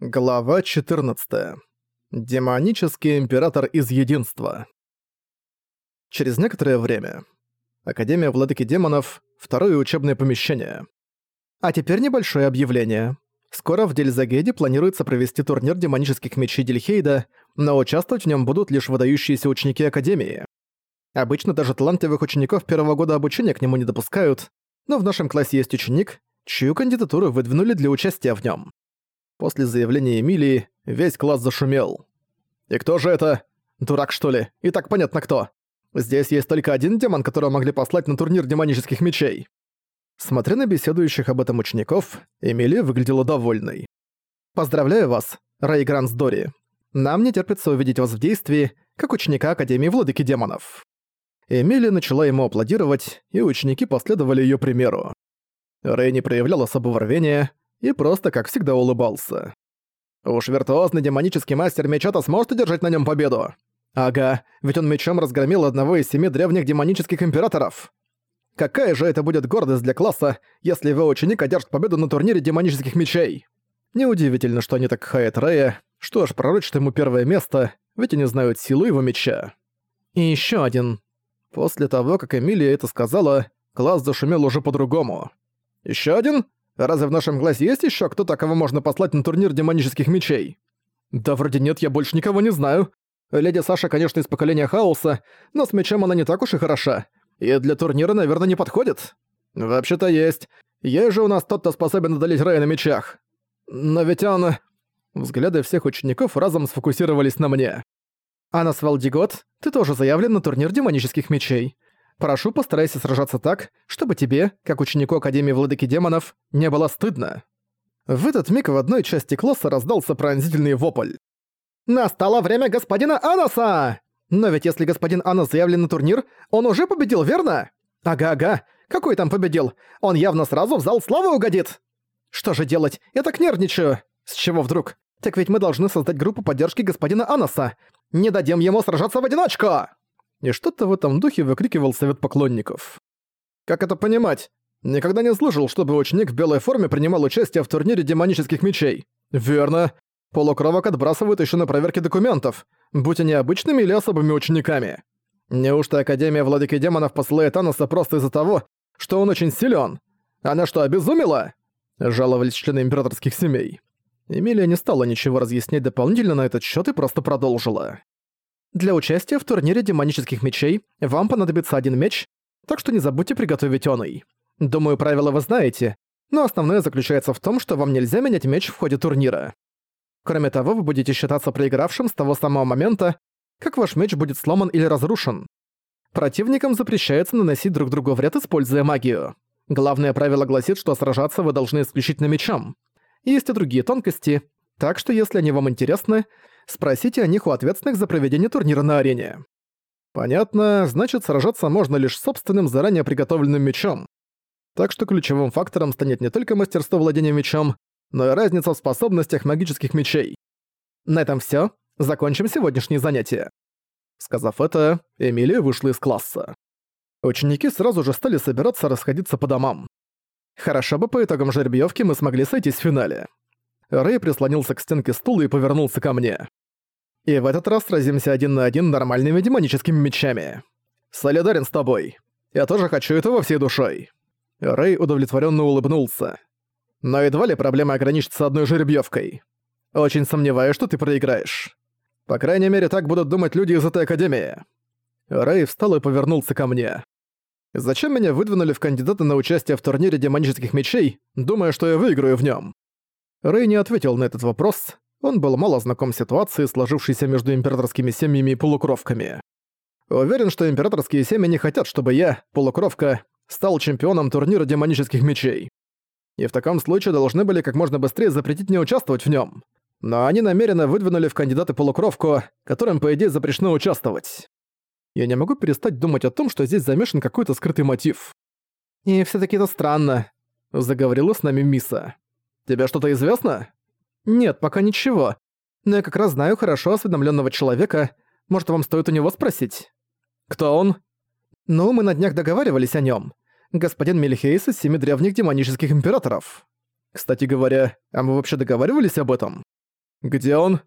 Глава 14. Демонический император из единства. Через некоторое время. Академия Владыки Демонов, второе учебное помещение. А теперь небольшое объявление. Скоро в Дельзагеде планируется провести турнир демонических мечей Дельхейда, но участвовать в нем будут лишь выдающиеся ученики Академии. Обычно даже талантливых учеников первого года обучения к нему не допускают, но в нашем классе есть ученик, чью кандидатуру выдвинули для участия в нем. После заявления Эмилии весь класс зашумел. «И кто же это? Дурак, что ли? И так понятно кто. Здесь есть только один демон, которого могли послать на турнир демонических мечей». Смотря на беседующих об этом учеников, Эмилия выглядела довольной. «Поздравляю вас, Рэй Грансдори. Нам не терпится увидеть вас в действии, как ученика Академии Владыки Демонов». Эмилия начала ему аплодировать, и ученики последовали её примеру. Рэй не проявлял особого рвения, и просто, как всегда, улыбался. Уж виртуозный демонический мастер меча-то сможет одержать на нем победу. Ага, ведь он мечом разгромил одного из семи древних демонических императоров. Какая же это будет гордость для класса, если его ученик одержит победу на турнире демонических мечей? Неудивительно, что они так хаят Рэя, что ж, пророчат ему первое место, ведь они знают силу его меча. И еще один. После того, как Эмилия это сказала, класс зашумел уже по-другому. Еще один? Разве в нашем классе есть еще кто-то, кого можно послать на турнир демонических мечей? Да вроде нет, я больше никого не знаю. Леди Саша, конечно, из поколения хаоса, но с мечом она не так уж и хороша. И для турнира, наверное, не подходит. Вообще-то есть. Есть же у нас тот, кто способен одолеть Рая на мечах. Но ведь он... Взгляды всех учеников разом сфокусировались на мне. Анас Валдигот, ты тоже заявлен на турнир демонических мечей. Прошу, постарайся сражаться так, чтобы тебе, как ученику Академии Владыки Демонов, не было стыдно». В этот миг в одной части класса раздался пронзительный вопль. «Настало время господина Анаса! Но ведь если господин Анас заявлен на турнир, он уже победил, верно? Ага-ага, какой там победил? Он явно сразу в зал славы угодит! Что же делать? Я так нервничаю! С чего вдруг? Так ведь мы должны создать группу поддержки господина Анаса. Не дадим ему сражаться в одиночку!» И что-то в этом духе выкрикивал совет поклонников. «Как это понимать? Никогда не слышал, чтобы ученик в белой форме принимал участие в турнире демонических мечей. Верно. Полукровок отбрасывают еще на проверке документов, будь они обычными или особыми учениками. Неужто Академия Владыки Демонов посылает Аноса просто из-за того, что он очень силен? Она что, обезумела?» Жаловались члены императорских семей. Эмилия не стала ничего разъяснять дополнительно на этот счет и просто продолжила. Для участия в турнире демонических мечей вам понадобится один меч, так что не забудьте приготовить оный. Думаю, правила вы знаете, но основное заключается в том, что вам нельзя менять меч в ходе турнира. Кроме того, вы будете считаться проигравшим с того самого момента, как ваш меч будет сломан или разрушен. Противникам запрещается наносить друг другу вред, используя магию. Главное правило гласит, что сражаться вы должны исключительно мечом. Есть и другие тонкости, так что если они вам интересны, Спросите о них у ответственных за проведение турнира на арене. Понятно, значит сражаться можно лишь собственным заранее приготовленным мечом. Так что ключевым фактором станет не только мастерство владения мечом, но и разница в способностях магических мечей. На этом всё. Закончим сегодняшнее занятие. Сказав это, Эмилия вышла из класса. Ученики сразу же стали собираться расходиться по домам. Хорошо бы по итогам жеребьёвки мы смогли сойтись в финале. Рэй прислонился к стенке стула и повернулся ко мне. И в этот раз сразимся один на один нормальными демоническими мечами. Солидарен с тобой. Я тоже хочу этого всей душой. Рэй удовлетворенно улыбнулся. Но едва ли проблема ограничится одной жеребьевкой. Очень сомневаюсь, что ты проиграешь. По крайней мере, так будут думать люди из этой академии. Рэй встал и повернулся ко мне. Зачем меня выдвинули в кандидаты на участие в турнире демонических мечей, думая, что я выиграю в нем? Рэй не ответил на этот вопрос, он был мало знаком с ситуацией, сложившейся между императорскими семьями и полукровками. Уверен, что императорские семьи не хотят, чтобы я, полукровка, стал чемпионом турнира демонических мечей. И в таком случае должны были как можно быстрее запретить мне участвовать в нем. Но они намеренно выдвинули в кандидаты полукровку, которым, по идее, запрещено участвовать. Я не могу перестать думать о том, что здесь замешан какой-то скрытый мотив. «И все таки это странно», — заговорила с нами Миса. «Тебе что-то известно?» «Нет, пока ничего. Но я как раз знаю хорошо осведомленного человека. Может, вам стоит у него спросить?» «Кто он?» «Ну, мы на днях договаривались о нем. Господин Мельхейс из семи древних демонических императоров. Кстати говоря, а мы вообще договаривались об этом?» Где он?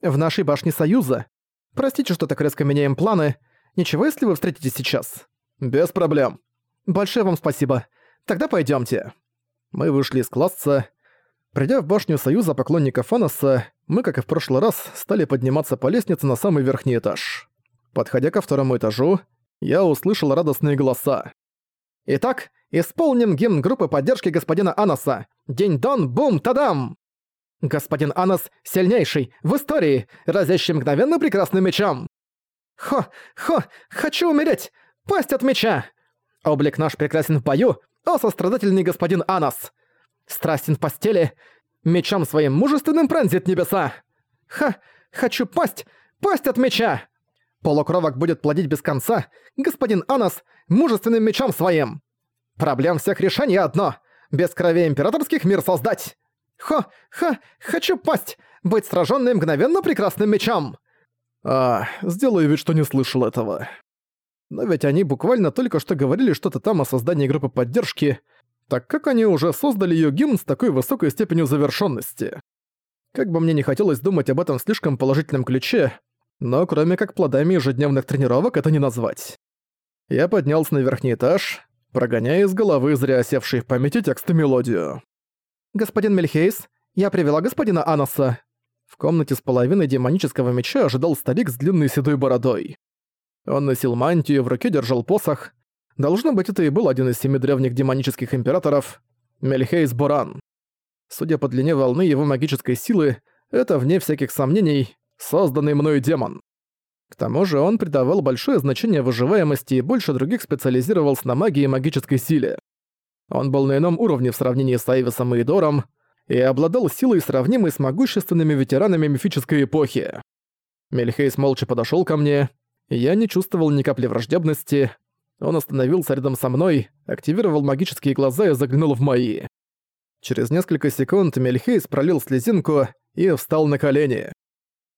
В нашей башне Союза. Простите, что так резко меняем планы. Ничего, если вы встретитесь сейчас? Без проблем. Большое вам спасибо. Тогда пойдемте. Мы вышли из класса. Придя в башню Союза поклонников Аноса, мы, как и в прошлый раз, стали подниматься по лестнице на самый верхний этаж. Подходя ко второму этажу, я услышал радостные голоса. «Итак, исполним гимн группы поддержки господина Аноса. День-дон, бум, тадам!» «Господин Анос сильнейший, в истории, разящий мгновенно прекрасным мечом!» «Хо, хо, хочу умереть! Пасть от меча!» «Облик наш прекрасен в бою, о сострадательный господин Анос! Страстен в постели, мечом своим мужественным пронзит небеса! Ха, хочу пасть, пасть от меча!» Полукровок будет плодить без конца, господин Анос, мужественным мечом своим. Проблем всех решений одно — без крови императорских мир создать. Хо, ха, хочу пасть, быть сраженным мгновенно прекрасным мечом. А, сделаю вид, что не слышал этого. Но ведь они буквально только что говорили что-то там о создании группы поддержки, так как они уже создали её гимн с такой высокой степенью завершенности. Как бы мне не хотелось думать об этом в слишком положительном ключе, но кроме как плодами ежедневных тренировок это не назвать. Я поднялся на верхний этаж, прогоняя из головы зря осевший в памяти текст и мелодию. «Господин Мельхейс, я привела господина Аноса». В комнате с половиной демонического меча ожидал старик с длинной седой бородой. Он носил мантию, в руке держал посох. Должно быть, это и был один из семи древних демонических императоров — Мельхейс Боран. Судя по длине волны его магической силы, это, вне всяких сомнений, созданный мною демон. К тому же он придавал большое значение выживаемости и больше других специализировался на магии и магической силе. Он был на ином уровне в сравнении с Айвисом и Идором и обладал силой, сравнимой с могущественными ветеранами мифической эпохи. Мельхейс молча подошёл ко мне, и я не чувствовал ни капли враждебности. Он остановился рядом со мной, активировал магические глаза и заглянул в мои. Через несколько секунд Мельхейс пролил слезинку и встал на колени.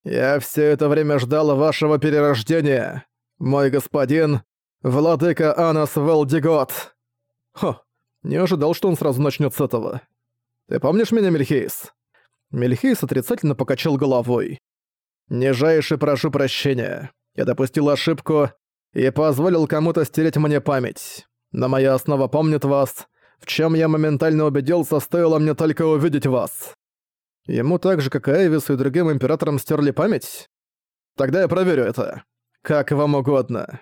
«Я все это время ждал вашего перерождения, мой господин, владыка Анас Валдигот!» «Хо, не ожидал, что он сразу начнет с этого. Ты помнишь меня, Мельхейс?» Мельхейс отрицательно покачал головой. «Нижайше прошу прощения. Я допустил ошибку и позволил кому-то стереть мне память. Но моя основа помнит вас, в чем я моментально убедился, стоило мне только увидеть вас. Ему так же, как и Эвису и другим императорам стерли память? Тогда я проверю это. Как вам угодно.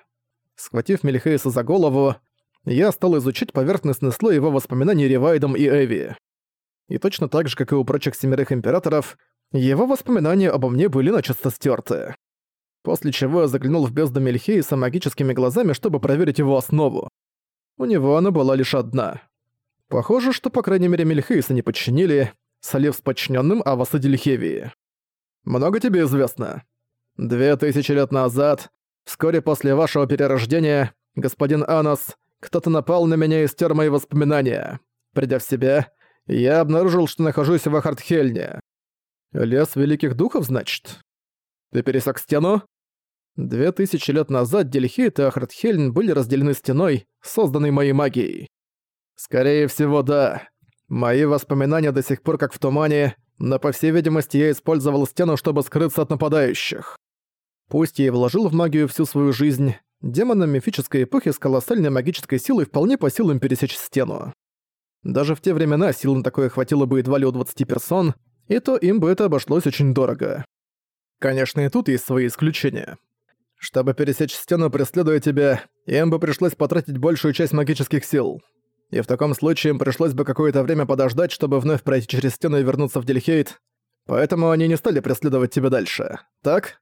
Схватив Мельхейса за голову, я стал изучить поверхностный слой его воспоминаний Ревайдом и Эви. И точно так же, как и у прочих семерых императоров, его воспоминания обо мне были начисто стерты. После чего я заглянул в бездну Мельхейса магическими глазами, чтобы проверить его основу. У него она была лишь одна. Похоже, что по крайней мере Мельхейса не подчинили, солив с подчиненным Аваса Дельхевии. «Много тебе известно?» «Две тысячи лет назад, вскоре после вашего перерождения, господин Анос, кто-то напал на меня и стер мои воспоминания. Придя в себя, я обнаружил, что нахожусь в Ахартхельне. Лес Великих Духов, значит? Ты пересек стену?» Две тысячи лет назад Дельхейт и Ахартхельн были разделены стеной, созданной моей магией. Скорее всего, да. Мои воспоминания до сих пор как в тумане, но по всей видимости я использовал стену, чтобы скрыться от нападающих. Пусть я и вложил в магию всю свою жизнь, демонам мифической эпохи с колоссальной магической силой вполне по силам пересечь стену. Даже в те времена сил на такое хватило бы едва ли у 20 персон, и то им бы это обошлось очень дорого. Конечно, и тут есть свои исключения. Чтобы пересечь стену, преследуя тебя, им бы пришлось потратить большую часть магических сил и в таком случае им пришлось бы какое-то время подождать, чтобы вновь пройти через стену и вернуться в Дельхейт, поэтому они не стали преследовать тебя дальше, так?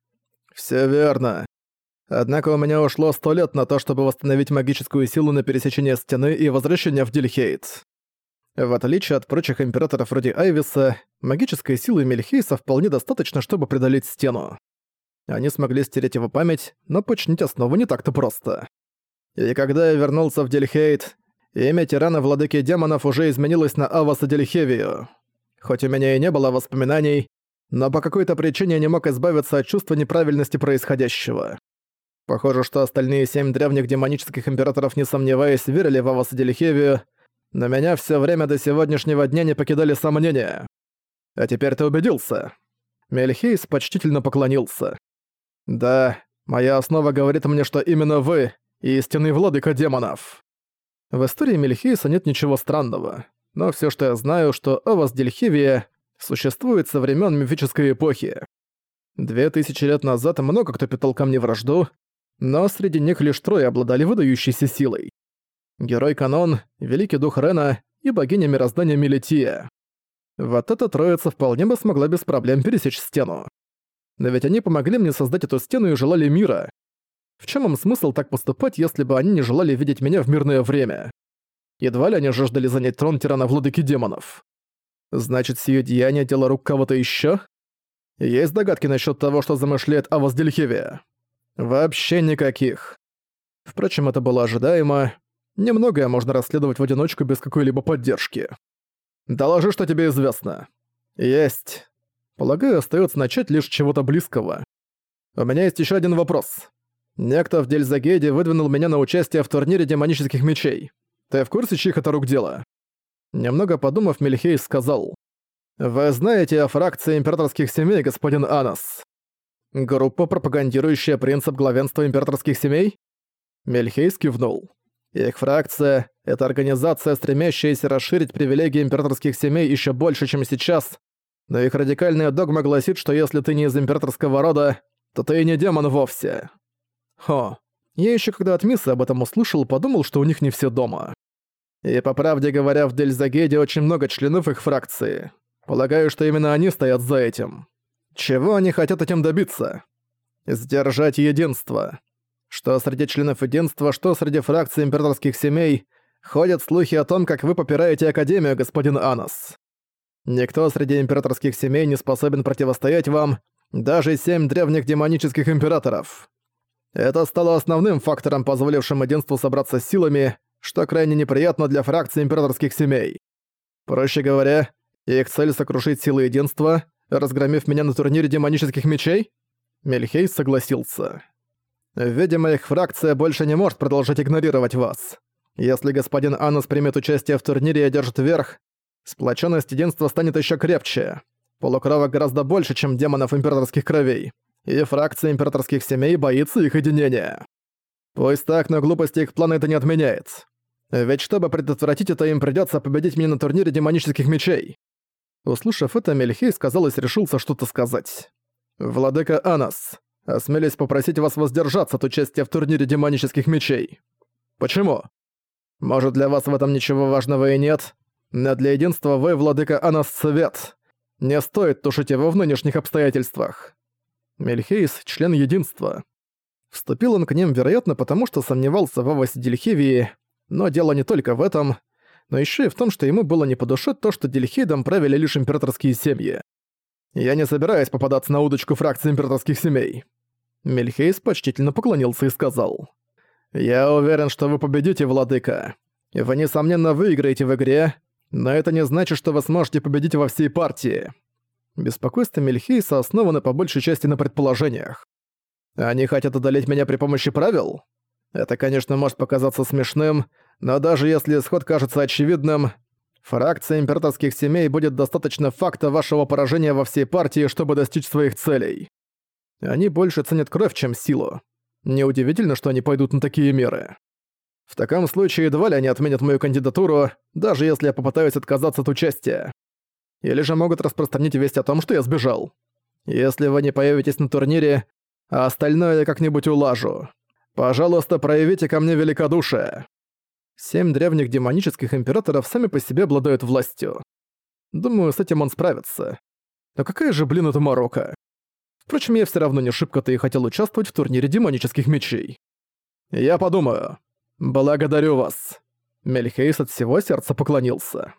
Все верно. Однако у меня ушло сто лет на то, чтобы восстановить магическую силу на пересечение стены и возвращение в Дельхейт. В отличие от прочих императоров вроде Айвиса, магической силы Мельхейса вполне достаточно, чтобы преодолеть стену. Они смогли стереть его память, но починить основу не так-то просто. И когда я вернулся в Дельхейт, Имя тирана владыки демонов уже изменилось на Аваса Дельхевию. Хоть у меня и не было воспоминаний, но по какой-то причине я не мог избавиться от чувства неправильности происходящего. Похоже, что остальные семь древних демонических императоров, не сомневаясь, верили в Аваса Дельхевию, но меня все время до сегодняшнего дня не покидали сомнения. А теперь ты убедился. Мельхейс почтительно поклонился. «Да, моя основа говорит мне, что именно вы — истинный владыка демонов». В истории Мельхейса нет ничего странного, но все, что я знаю, что Авас Дельхивия существует со времен мифической эпохи. Две тысячи лет назад много кто питал ко мне вражду, но среди них лишь трое обладали выдающейся силой. Герой Канон, Великий Дух Рена и богиня мироздания Мелития. Вот эта троица вполне бы смогла без проблем пересечь стену. Но ведь они помогли мне создать эту стену и желали мира. В чем им смысл так поступать, если бы они не желали видеть меня в мирное время? Едва ли они жаждали занять трон тирана владыки демонов. Значит, сие деяние дело рук кого-то еще? Есть догадки насчет того, что замышляет Авас Дельхевия? Вообще никаких. Впрочем, это было ожидаемо. Немногое можно расследовать в одиночку без какой-либо поддержки. Доложи, что тебе известно. Есть. Полагаю, остается начать лишь чего-то близкого. У меня есть еще один вопрос. Некто в Дельзагейде выдвинул меня на участие в турнире демонических мечей. Ты в курсе, чьих это рук дело? Немного подумав, Мельхейс сказал. «Вы знаете о фракции императорских семей, господин Анас? Группа, пропагандирующая принцип главенства императорских семей?» Мельхейс кивнул. Их фракция — это организация, стремящаяся расширить привилегии императорских семей еще больше, чем сейчас, но их радикальная догма гласит, что если ты не из императорского рода, то ты и не демон вовсе. Хо, я еще когда от Миссы об этом услышал, подумал, что у них не все дома. И по правде говоря, в Дельзагеде очень много членов их фракции. Полагаю, что именно они стоят за этим. Чего они хотят этим добиться? Сдержать единство. Что среди членов единства, что среди фракций императорских семей, ходят слухи о том, как вы попираете Академию, господин Анос. Никто среди императорских семей не способен противостоять вам, даже семь древних демонических императоров. Это стало основным фактором, позволившим единству собраться силами, что крайне неприятно для фракций императорских семей. Проще говоря, их цель сокрушить силы единства, разгромив меня на турнире демонических мечей? Мельхей согласился. Видимо, их фракция больше не может продолжать игнорировать вас. Если господин Анус примет участие в турнире и одержит верх, сплоченность единства станет еще крепче. Полукровок гораздо больше, чем демонов императорских кровей и фракция императорских семей боится их единения. Пусть так, но глупости их плана это не отменяет. Ведь чтобы предотвратить это, им придётся победить меня на турнире демонических мечей. Услышав это, Мельхей, казалось, решился что-то сказать. «Владыка Анас, осмелись попросить вас воздержаться от участия в турнире демонических мечей. Почему? Может, для вас в этом ничего важного и нет, но для единства вы, Владыка Анас, свет. Не стоит тушить его в нынешних обстоятельствах. Мельхейс — член единства. Вступил он к ним, вероятно, потому что сомневался в Авасе Дельхевии, но дело не только в этом, но еще и в том, что ему было не по душе то, что Дельхейдом правили лишь императорские семьи. «Я не собираюсь попадаться на удочку фракции императорских семей». Мельхейс почтительно поклонился и сказал. «Я уверен, что вы победите, владыка. Вы, несомненно, выиграете в игре, но это не значит, что вы сможете победить во всей партии. Беспокойство Мельхейса основано по большей части на предположениях. Они хотят одолеть меня при помощи правил? Это, конечно, может показаться смешным, но даже если исход кажется очевидным, фракция императорских семей будет достаточно факта вашего поражения во всей партии, чтобы достичь своих целей. Они больше ценят кровь, чем силу. Неудивительно, что они пойдут на такие меры. В таком случае едва ли они отменят мою кандидатуру, даже если я попытаюсь отказаться от участия. Или же могут распространить весть о том, что я сбежал. Если вы не появитесь на турнире, а остальное я как-нибудь улажу. Пожалуйста, проявите ко мне великодушие. Семь древних демонических императоров сами по себе обладают властью. Думаю, с этим он справится. Но какая же, блин, это Марокко? Впрочем, я все равно не шибко-то и хотел участвовать в турнире демонических мечей. Я подумаю. Благодарю вас. Мельхейс от всего сердца поклонился.